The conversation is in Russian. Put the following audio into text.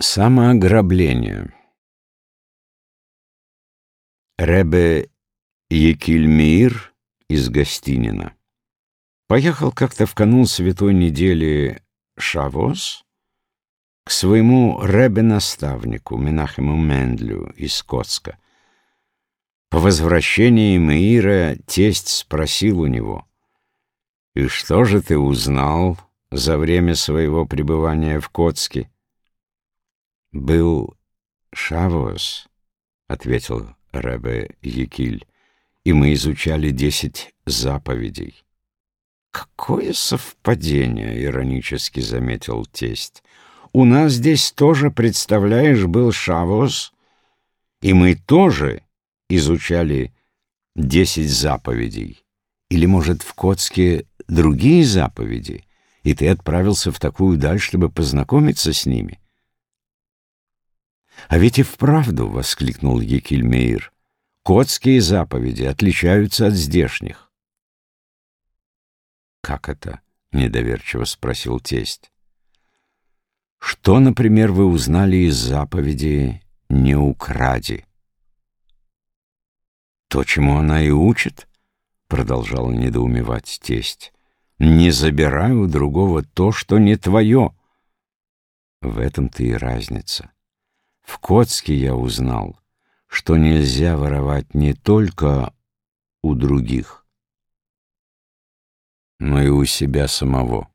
Самоограбление Ребе Екильмир из Гостинина поехал как-то в канун святой недели Шавос к своему ребе-наставнику Менахему Мендлю из Коцка. По возвращении Меира тесть спросил у него, «И что же ты узнал за время своего пребывания в Коцке?» «Был Шавос», — ответил Ребе Якиль, «и мы изучали десять заповедей». «Какое совпадение!» — иронически заметил тесть. «У нас здесь тоже, представляешь, был Шавос, и мы тоже изучали десять заповедей. Или, может, в Коцке другие заповеди, и ты отправился в такую даль, чтобы познакомиться с ними?» «А ведь и вправду!» — воскликнул Екельмейр. «Котские заповеди отличаются от здешних». «Как это?» — недоверчиво спросил тесть. «Что, например, вы узнали из заповеди «не укради»?» «То, чему она и учит?» — продолжал недоумевать тесть. «Не забирай у другого то, что не твое». В этом-то и разница. В Коцке я узнал, что нельзя воровать не только у других, но и у себя самого.